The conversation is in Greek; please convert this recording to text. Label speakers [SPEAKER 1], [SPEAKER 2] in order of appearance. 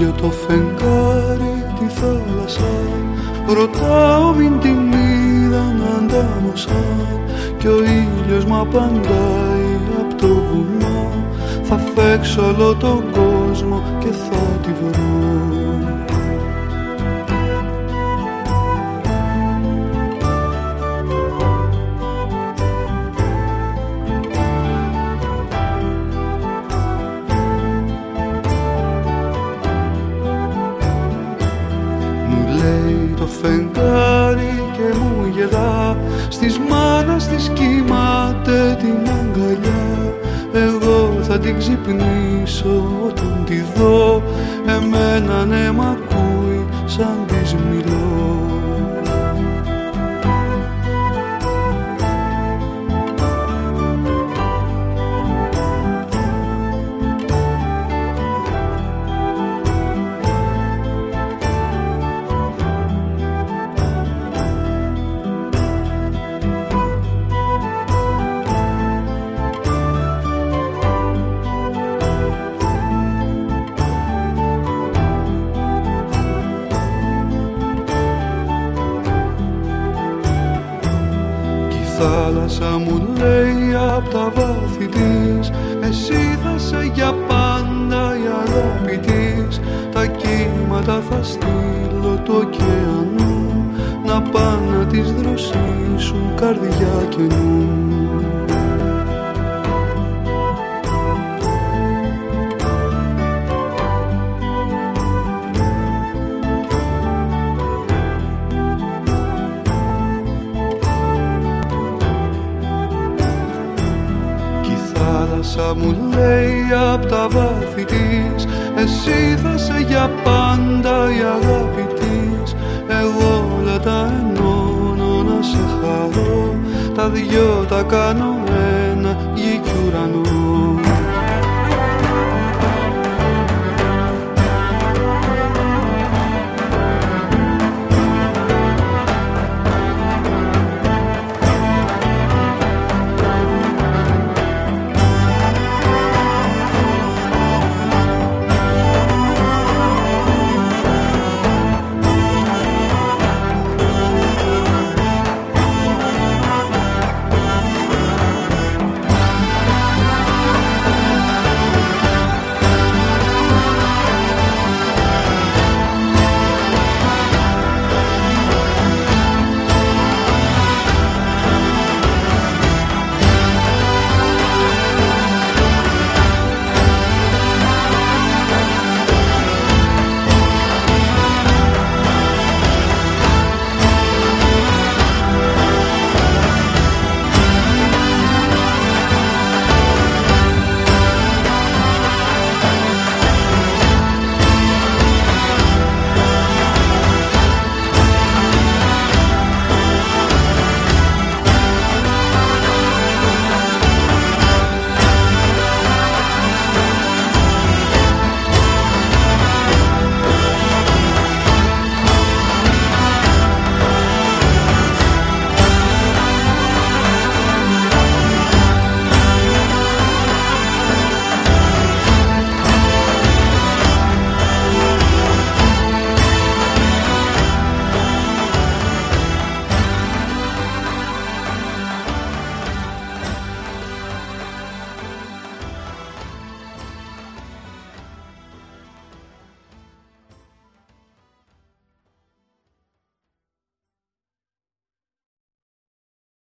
[SPEAKER 1] με το φεγγάρι τη θάλασσα Ρωτάω μην την είδαν αντάμωσαν Κι ο ήλιος μ' απαντάει απ' το βουνό Θα φέξω όλο τον κόσμο και θα τη βρω φεγγάρι και μου γελά. Στις μάνας της κοιμάται την αγκαλιά. Εγώ θα την ξυπνήσω όταν τη δω. Εμένα ναι μ' ακούει σαν της μιλώ θάλασσα μου λέει απ' τα βάθη της. Εσύ θα σε για πάντα η αγάπη της. Τα κύματα θα στείλω του ωκεανού Να πάνε να τις δροσίσουν καρδιά μέσα μου λέει απ' τα βάθη της Εσύ θα για πάντα η αγάπη της. Εγώ όλα τα ενώνω να σε χαρώ Τα δυο τα κάνω ένα γη κι